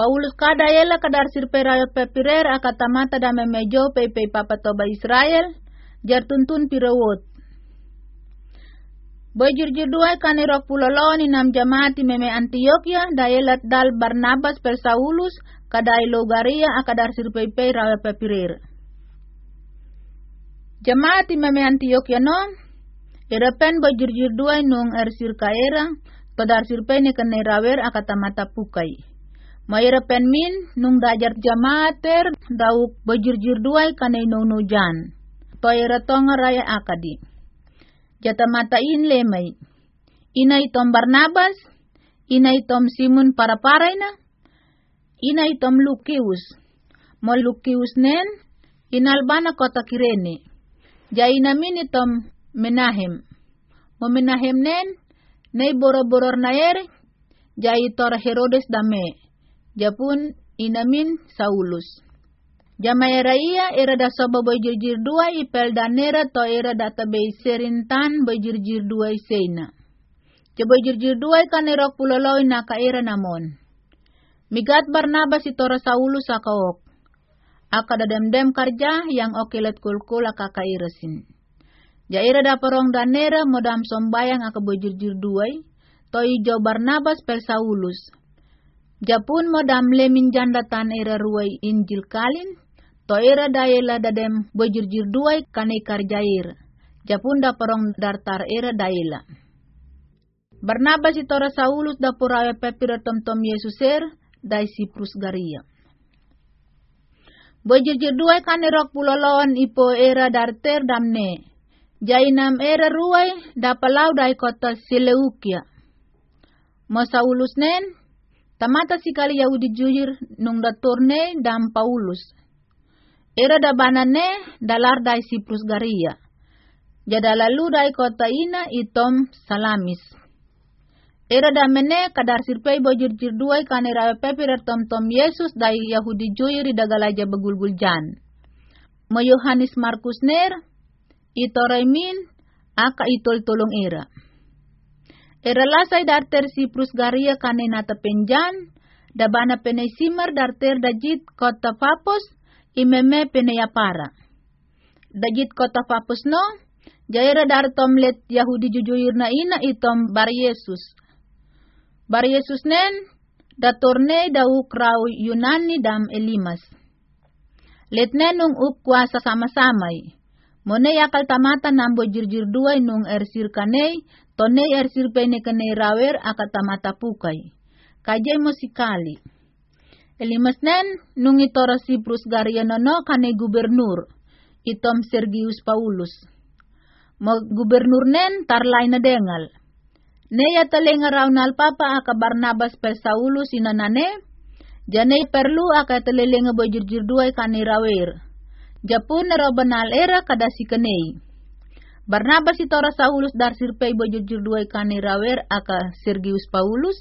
Paulus kada ela kadar sirpe rayo pepirer akatamata da memejo pepe papa toba Israel jar tuntun pirawot. Bojur dua kani rok puloloni nam jamati meme Antioquia daelat dal Barnabas per Saulus kadai logaria akadar sirpe pe rayo pepirer. Jamati meme Antioquia no Irapen bojur dua nung er sirka era todar sirpe ne kene rawer akatamata pukai. Mayra penmin nung dajar jamater dauk bajirjir duai kanay no jan. Toyra tonga raya akadi. Jata mata in lemay. Inay tom Barnabas, inay tom Simon para paray na, inay tom Lukius. Mo Lukius nen, inalbana kota kirene. Jai namin itom Menahem. Mo Menahem nen, nay boro-boror na ere, jai tora Herodes dame Japun inamin Saulus. Jamaya ia era da soba bojirjir dua ipel danera to era data bei serintan bojirjir dua seina. Coba jirjir dua kan erok puloloi naka era namon. Migat Barnabas itora Saulus akaok. Aka da dem-dem karja yang okelet kulkul aka kairesin. Jaira da parong danera modam sombayang aka bojirjir duai. Toi jo Barnabas pel Saulus. Japun modam lemin janda tan era ruai injil kalin, to era daela dadem bojirjir duai kane karjair. Japun da porong dartar era daela. Barnabas itora Saulus da purawe pepira tom tom Yesuser dai Siprus Garia. Bojirjir duai kane rok pulolon ipo era darter damne. Jainam era ruai da palau dai kota Seleukia. Mo Saulus nen Tamata sikali Yahudi jujur nung da dam Paulus. Era da banane dalar dai Siprus Garia. Jada lalu dai kota ina itom Salamis. Era da mene kadar sirpei bojur jir duai kane rawe pepirer tom tom Yesus dai Yahudi jujur dagalaja begulgul jan. Mo Yohanes Markus ner, itoraimin, aka itol tolong era. Eralasay darter si Garia kane nata penjan, dabana pene simar darter dajit kota papos, imeme pene yapara. Dajit kota papos no, jaira dar tomlet Yahudi jujuyir na ina itom bar Yesus. Bar Yesus nen, datorne dau krau Yunani dam Elimas. Letne nung up kuasa sama-samay. Mone yakal tamata nambo jirjir duay nung ersir kanei, tone ersir pene kane rawer akatamata pukai. Kajay musikali. Elimasnen nung itora si Prus Garianono kane gubernur, itom Sergius Paulus. Mo gubernur nen tarlay na dengal. Neya talenga raw papa aka Barnabas pe Saulus inanane, jane perlu aka telelenga bojirjir duay kane rawer Japun nero banal era kada sikenei. Barnabas itora Saulus dar sirpei bojujur dua ikani rawer aka Sergius Paulus,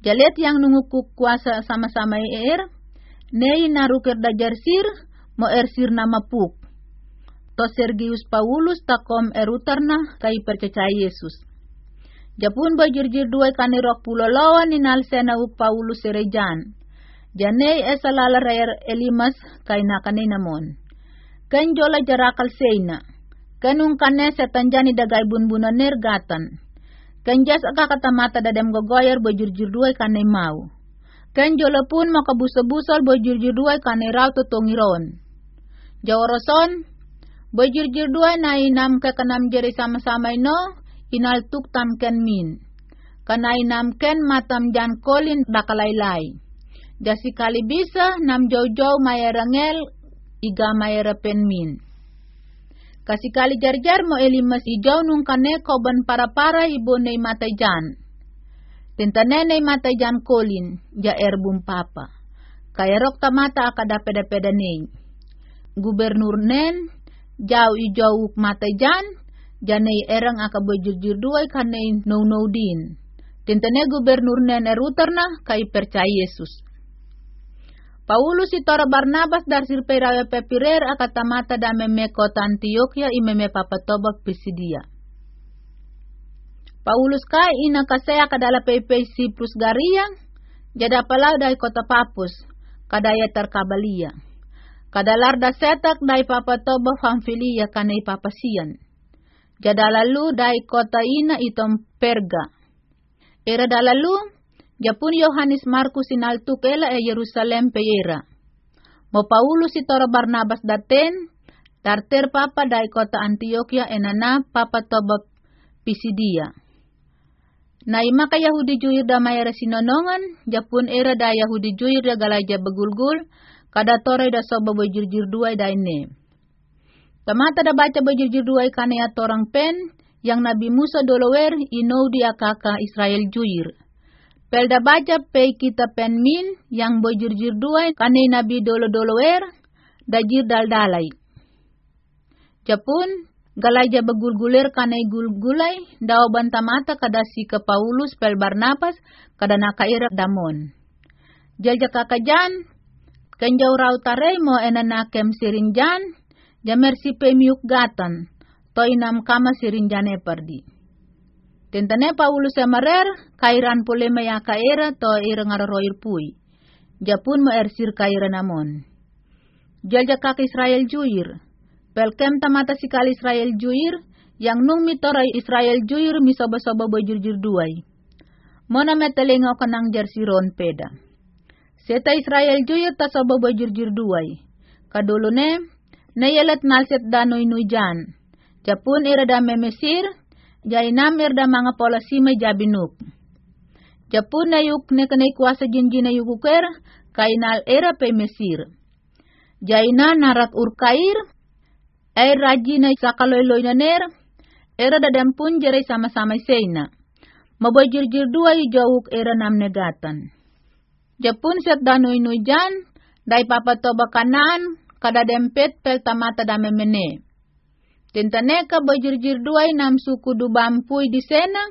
jalet yang nungukuk kuasa sama-sama er, nei naruker dajar sir, mo er sir nama puk. To Sergius Paulus takom erutarna kai percaya Yesus. Japun bojurjur dua kani rok pulolawan inal sena uk Paulus serejan. Janei esalala rayer elimas kai nakani namon kan jola jarakal seina, kanung kane setanjani dagai bun-bunan nergatan, kan jas aka kata mata dadem gogoyer bojurjur duai kane mau, kan jola pun maka buso-busol bojurjur duai kane rau tutungiron. Jaworoson, bojurjur duai na inam ke kanam jeri sama-sama ino, inal tuk tam ken min. Kana inam ken matam jan kolin dakalailai. Jasi kali bisa nam jauh-jauh mayarangel igama era penmin. Kasi kali jar-jar mo elimas ijaw nung kane koban para-para ibo na matay jan. Tintane na matay jan kolin, ja erbum papa. Kaya rok tamata akadape-dapeda nei. Gubernur nen, jaw ijaw matay jan, janay erang akabojujur duay kanay no-no din. Tintane gubernur nen erutar kay percaya Yesus. Paulus itora Barnabas dar sirpei rawe pepirer akatamata da meme kota Antioquia i meme papatobak pisidia. Paulus kai ina kasea kadala pepe Siprus garia, Jada palau dai kota Papus, kadaya terkabalia. Kadalar da setak dai papa toba famfilia kanai papasian. Jada lalu dai kota ina itom Perga. Era dalalu, Japun Yohanes Markus inaltuk ela e Yerusalem peyera. Mo Paulus itora Barnabas daten, tarter papa dai kota Antioquia enana papa toba Pisidia. Na ima ka Yahudi juir da mayara sinonongan, Japun era da Yahudi juir da galaja begulgul, kada tore da soba bojir-jir duai da ini. Tamata da baca bojir-jir duai kane ya torang pen, yang Nabi Musa dolower inou di akaka Israel juir. Pelda baca pe kita pen min yang bojir-jir duai kane Nabi dolo-dolower, dajir dal-dalai. Japun, Galaja begulgulir kanai gulgulai, dao bantamata kada si ke Paulus pel Barnabas, kada nakaira damon. Jalja kakajan, kenjau rau tare mo enanakem sirinjan, jamer si pemiuk gatan, to inam kama sirinjane perdi. Tentane Paulus emarer, kairan pulema ya kaira to irengar roir pui. Japun mo ersir kaira namon. Jalja kak Israel juir, Pelkem tamata sikal Israel juir, yang nung mitoray Israel juir misoba-soba bojur-jur duay. Mona metelingaw kanang jersiron peda. Seta Israel juir ta soba bojur-jur duay. Kadulo ne, nayalat nalset danoy nujan. Japun irada memesir, jainam irda mga may jabinuk. Japun na yuk ne kanay kuasa jinjin na yukuker, kainal era pe mesir. Jaina narat urkair, ay raji na sakaloy na ner, era dadam pun jeray sama-sama seina. Mabajir-jir dua jawuk era nam negatan. Japun set danoy nujan, dai papatoba kanan, kada dempet pel tamata dame mene. Tintane ka bajir-jir dua nam suku dubampui di sena,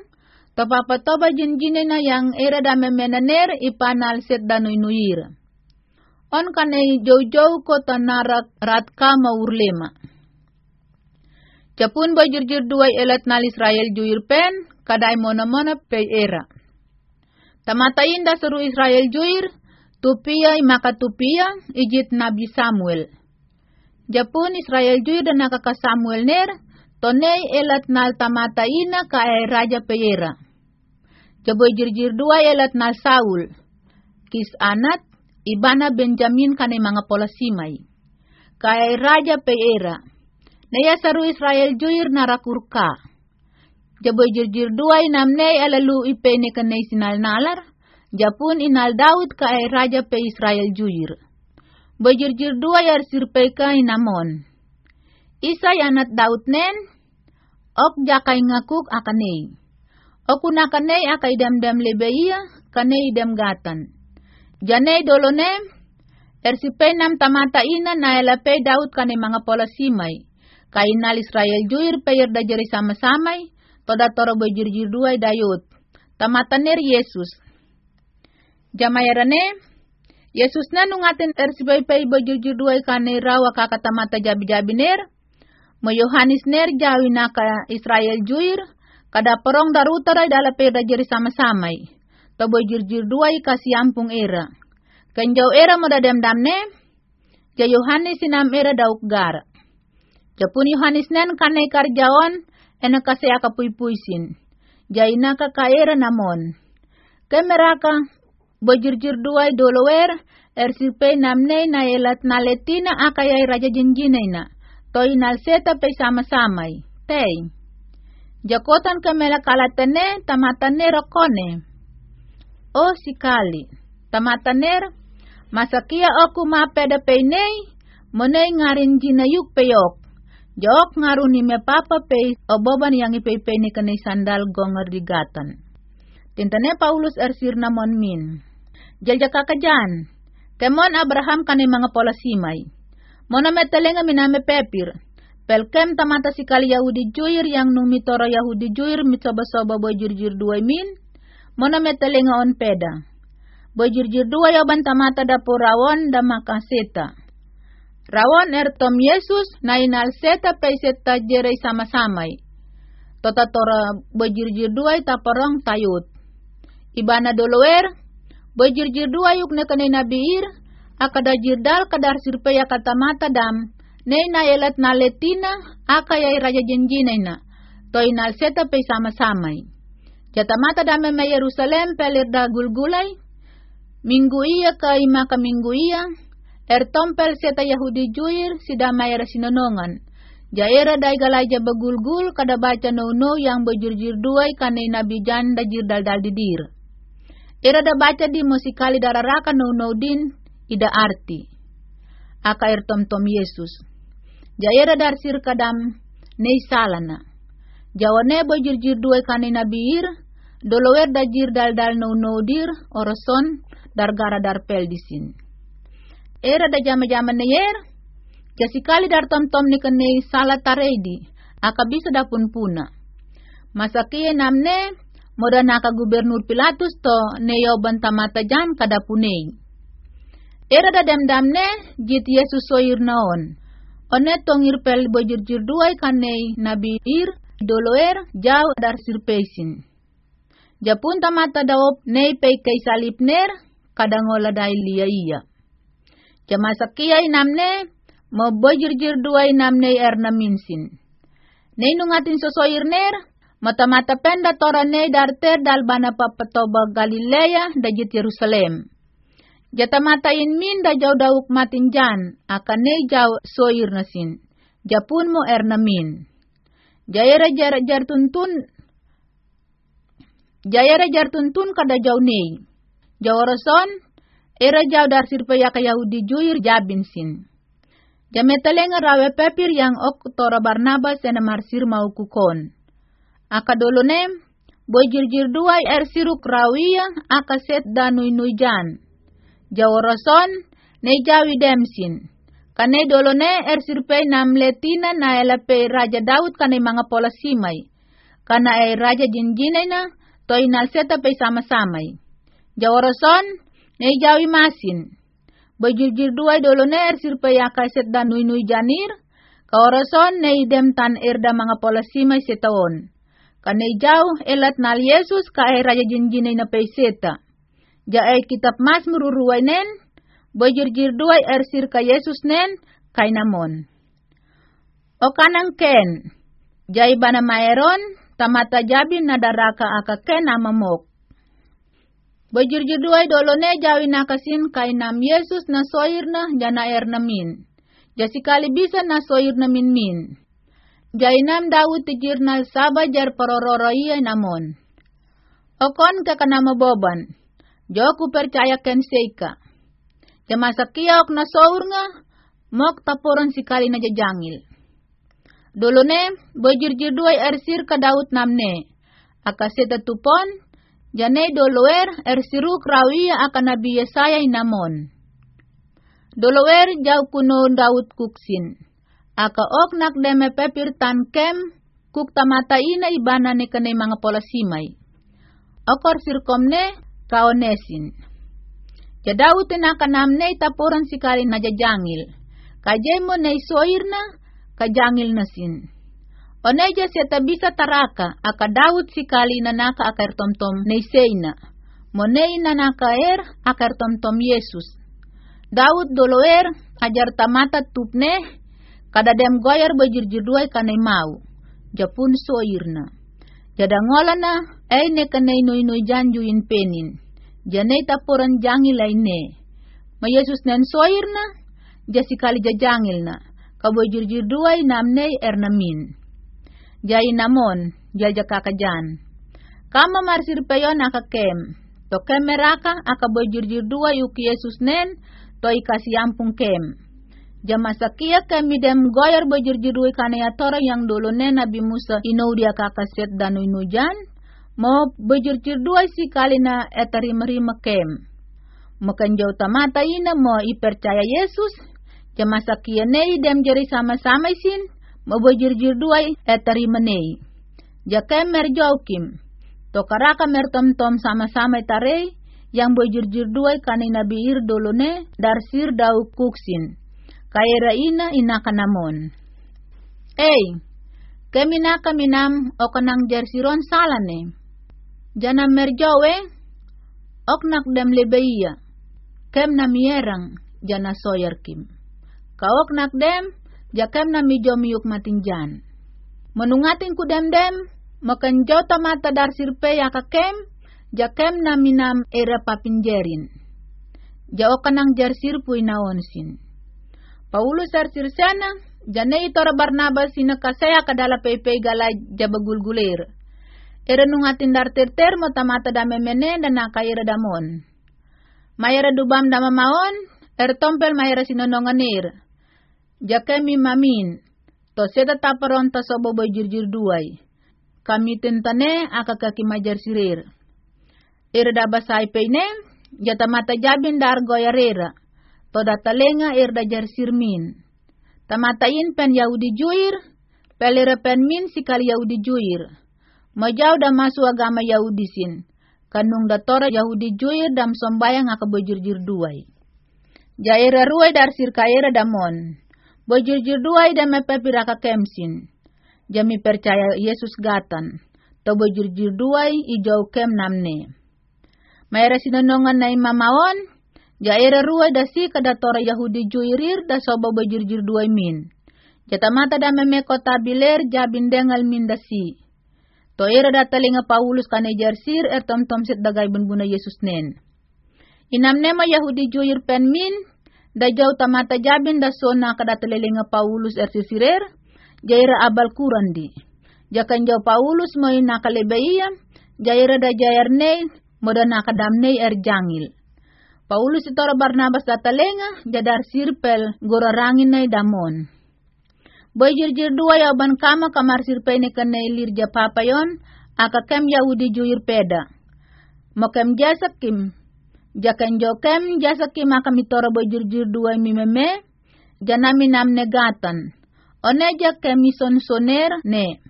to papatoba jinjine na yang era dame menaner ipanal set danoy nuira. On kanay jow-jow ko tanarak ratka maurlema. Capun bajur-jur duai elat nal Israel juir pen, kadai mona-mona pe era. Tamata inda seru Israel juir, tupia maka tupia, ijit Nabi Samuel. Japun Israel juir dan nakaka Samuel ner, tonei elat nal tamata ina ka raja pe era. Jaboy jir-jir dua elat nal Saul. Kis anat, ibana Benjamin kane mga polasimay. Kaya raja pe era Naya saru Israel juir narakurka. Jaboy jirjir duay namnay alalu ipe ne kanay sinal nalar. Japun inal Daud ka ay raja pe Israel juir. Boy jirjir duay ar sirpe ka inamon. Isa yanat Daud nen. Ok jakay ngakuk akanay. Oku na kanay akay damdam lebeia kanay idam gatan. Janay dolonem. Ersipe nam tamata ina na elape Daud kanay mga pola simay Kainal Israel juir payar da jari sama-samay, toda toro bajir-jir duay dayut. Tamatanir Yesus. Jamayarane, Yesus na nungatin ersibay pay bajir-jir duay kane rawa kakatamata jabi-jabi ner. Mo Yohanes ner jawi ka Israel juir, kada porong darutaray dala payar da jari sama-samay. To bajir-jir duay kasiyampung era. Kanjaw era mo dadam damne, ja Yohanes sinam era dauk gara. Japun Yohanes nen kanay karjaon, ena kasi akapuy-puysin. Jayna ka kaera namon. Kemeraka, bojirjir duay dolower, ersipe namnay na elat naletina akayay raja jinjinay na. Toy nalseta pe sama-samay. Tey. Jakotan kamela kalatane, tamatane rokone. O sikali. Tamataner, masakia oku mapeda peinay, monay ngarin jinayuk peyok. Jok ngaruni me papa pe oboban yang ipe ni kene sandal gonger digatan. Tintane Paulus ersir namon min. Jalja kakajan. Kemon Abraham kane mga pola simay. Mona metelenga miname pepir. Pelkem tamata sikali Yahudi juir yang numitoro Yahudi juir mitsoba-soba bojir-jir dua min. Mona metelenga on peda. Bojir-jir dua yaban tamata dapurawon da makaseta. Rawan ertom Yesus na inalseta paiseta jeray sama-samay. Tota tora bajirjir duay taparong tayut. Ibana dolower, Bojir-jir dua yuk ne kane nabiir, akada jirdal kadar sirpeya kata mata dam, ne na elat na letina, aka yai raja jenjina toy na seta pe sama-samai. Jata mata dame me Yerusalem pelir da gulgulai, minggu iya ka ima ka minggu iya, er tompel seta Yahudi juir sida mayar sinonongan. Jaira dai galaja bagulgul kada baca no no yang bejurjir duai kane nabi janda jir dal dal didir. Ira da baca di musikali dararaka no no din ida arti. Aka er tom tom Yesus. Jaira dar sir kadam nei salana. Jawane bejurjir duai kane nabi ir, dolower da jir dal dal no dir oroson dar gara dar pel disin. Era da jama jama neyer, Jasikali dar tom-tom ni kene salah taredi, aka bisa dapun puna. Masakie namne, moda naka gubernur Pilatus to neyo bantamata jan kada punei. Era da dem damne, jit Yesus soir naon. One tongir pel bojir-jir duai kanei nabi ir, doloer jau dar sirpesin. Japun tamata daop nei pei kay salip ner, kadangola dai liya iya. Jamasakiay namne, mabajirjir duay namnay er na minsin. Nay nungatin sosoyir ner, mata-mata penda tora nay darter dal bana Galilea dajit Yerusalem. Jata mata in min da jaw dauk matin jan, akan nay jaw soyir nasin. Japun mo er na min. Jayara jar jar tuntun Jayara jar tuntun kada jaw nei. Rason, era jaw dar sirpaya ka Yahudi juir jabinsin. Jametalenga rawe pepir yang ok tora Barnabas marsir mau Aka dolonem, boy jirjir duai er siruk rawia aka set danui nuijan. Jaworoson, ne jawi demsin. Kane dolone er nam letina na elape Raja Daud kane mga pola simay. Kana ay Raja jinjinay na, to inal seta pe sama-samay. Jaworoson, ne jawi masin. Bajirjir duai dolone er sirpaya kaset dan nui nui janir, kaorason ne idem tan erda mga polasima setaon. Kanay jauh elat nal Yesus ka ay raja jinjinay na peseta. Ja ay kitab mas mururuay nen, bajirjir duai er sir ka Yesus nen, kay namon. O kanang ken, jay bana maeron, tamata jabin na daraka aka ken amamok. Bajirjiduay dolone jawi nakasin kay nam Yesus na soir na jana er namin. Jasikali bisa na soir na min min. Jainam Dawud tijir nal saba jar parororoiya namon. Okon ka kanama boban. Joku percaya ken seika. Jamasakia ok na sour nga, mok tapuron sikali na jajangil. Dolone, bajirjiduay ersir ka Dawud namne. Akaseta tupon, Jane dolower er siruk rawia akan Nabi Yesaya inamon. Dolower jau kuno Daud kuksin. Aka ok nak deme pepir tan kem kuk tamata ina ibana ne kene mga polasimay. Okor sirkomne kaonesin. Ja Daud na kanamne tapuran sikali na jajangil. Kajay mo na isoirna, kajangil na sin. Oneja siya bisa taraka, aka Daud sikali na naka akar tomtom neisena. Monei na naka er akar tomtom Yesus. Daud doloer ajar tamata tupne, kada dem goyar bajirjiduay kanay mau. Japun soirna. Jadangola na, ay ne kanay noy noy janjuin penin. Janay tapuran jangil ay ne. Ma Yesus nen soirna, jasikali jajangil na. Kabajirjiduay namnay ernamin jai namon, jai jakakajan. Kama marsir peyo nakakem, to kemeraka aka bojurjur dua yuk Yesus nen, to ikasi ampung kem. Jamasakia kami dem goyar dua kanaya tora yang dulu nen Nabi Musa inau dia kakaset dan inujan, mo bojurjur dua si kalina etari merima kem. Makan jauh tamata ina mo ipercaya Yesus, jamasakia nei dem jari sama-sama isin, mabojirjir duay etari menei. Jakem merjokim, tokaraka mertom-tom sama-sama tare yang bojirjir duay kani nabi ir dolone darsir dau kuksin. Kaira ina ina kanamon. Ei, kemina kaminam o kanang jersiron salane. Jana merjowe, Oknak dem lebeia. Kem na mierang jana soyer kim. Dem jakem na mijo miyuk matinjan. Menungatin ku dem dem makan jota mata dar sirpe ya kakem jakem na minam era papinjerin. Jao kanang jar sirpu inaonsin. Paulus ar sirsana Janay tora Barnabas sina kasaya kadala pepe gala jabagul gulir. Era nungatin dar terter mo tamata da memene dan nakaira damon. Mayara dubam dama maon, er tompel mayara sinononganir. Jakemi mamin, to seda taparon ta sobo duay. Kami tentane aka kaki majar sirir. Era da basay peine, jata mata jabin dar goyarera. To da talenga er da jar sirmin. Tamatain pen Yahudi juir, pelira pen min sikali Yahudi juir. Majau da masu agama Yahudi sin. Kanung da tora Yahudi juir dam sombayang aka bojur-jur duai. Jaira ruai dar sirkaira damon. Bojur-jur duai da mepepiraka kemsin. Jami percaya Yesus gatan. To bojur-jur duai ijau kem namne. Mayra sinonongan na imamaon, Jaira ruai dasi kada tora Yahudi juirir da soba bajirjir dua min. Jata mata da meme kota biler jabin dengal min dasi. To era da talinga Paulus kane jarsir er tom tom sit dagay bunbuna Yesus nen. Inam nema Yahudi juir pen min, da jau tamata jabin da sona kada talilinga Paulus er sisirer, jaira abal kurandi. Jakan jau Paulus mo inakalebaiya, jaira da jayar nei, moda nakadamnei er jangil. Paulus itora Barnabas datalenga jadar sirpel gorarangin na damon. Boy jirjir dua ya ban kama kamar sirpe ni kena ilir ja papayon aka kem Yahudi juir peda. Mokem jasa kim. Jaken jokem jasa kim aka mitora boy jirjir dua mi meme janami nam negatan. One ja kemison soner ne.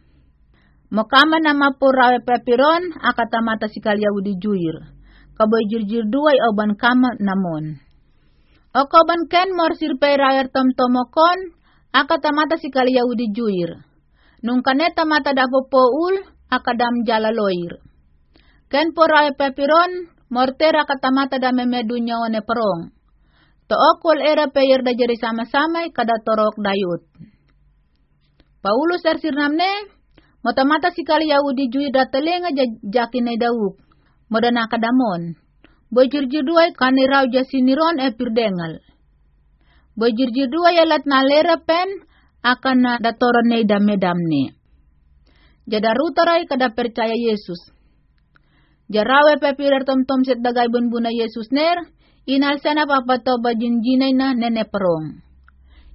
Mokama nama purawe pepiron aka tamata sikal Yahudi juir kaboy jirjir duay oban kama namon. O koban ken mor sirpay rayar tom tomokon, akatamata si kali Yahudi juir. Nung kaneta mata dapo poul, akadam jala loir. Ken po raya pepiron, mortera katamata da memedunya one perong. To okol era peyer da jeri sama-sama kada torok dayut. Paulus ersir namne, motamata si kali Yahudi juir da telenga jakin dauk modana kadamon. Bojurjur dua kani rau jasiniron e pirdengal. Bojurjur dua yalat nalera pen akan na datoran ne damne. Jada rutarai kada percaya Yesus. Jarawe pepirer tom tom set dagay buna Yesus ner, inal sana papato bajinjinay na nene perong.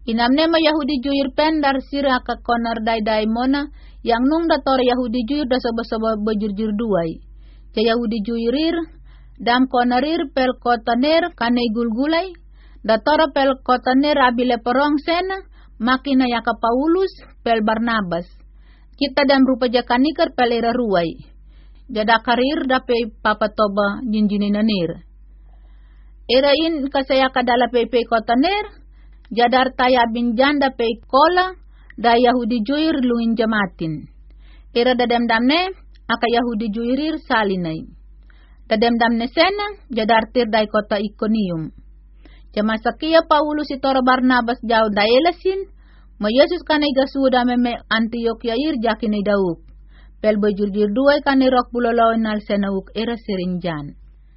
Inamne ma Yahudi juir pen dar sira ka konar day day mona, yang nung dator Yahudi juir da soba soba bajurjur duay Yahudi juirir, dam konarir pel kotaner kane gulgulay, datara pel kotaner abile perong sena, makina yaka Paulus pel Barnabas. Kita dam rupa jakanikar pel era ruay. Jada karir dape papatoba jinjininanir. Era in kasaya kadala pepe kotaner, jadar taya bin janda pe kola, da Yahudi juir luin jamatin. Era dadam damne, aka Yahudi juirir salinay. Tademdam nesena, jadartir day kota Iconium. Jamasakia Paulus itora Barnabas jauh daelasin, mo Yesus kanay gasuda meme Antioquia ir jakinay dauk. Pel bojurjir duay kanay rok bulolaw nal senauk era serinjan.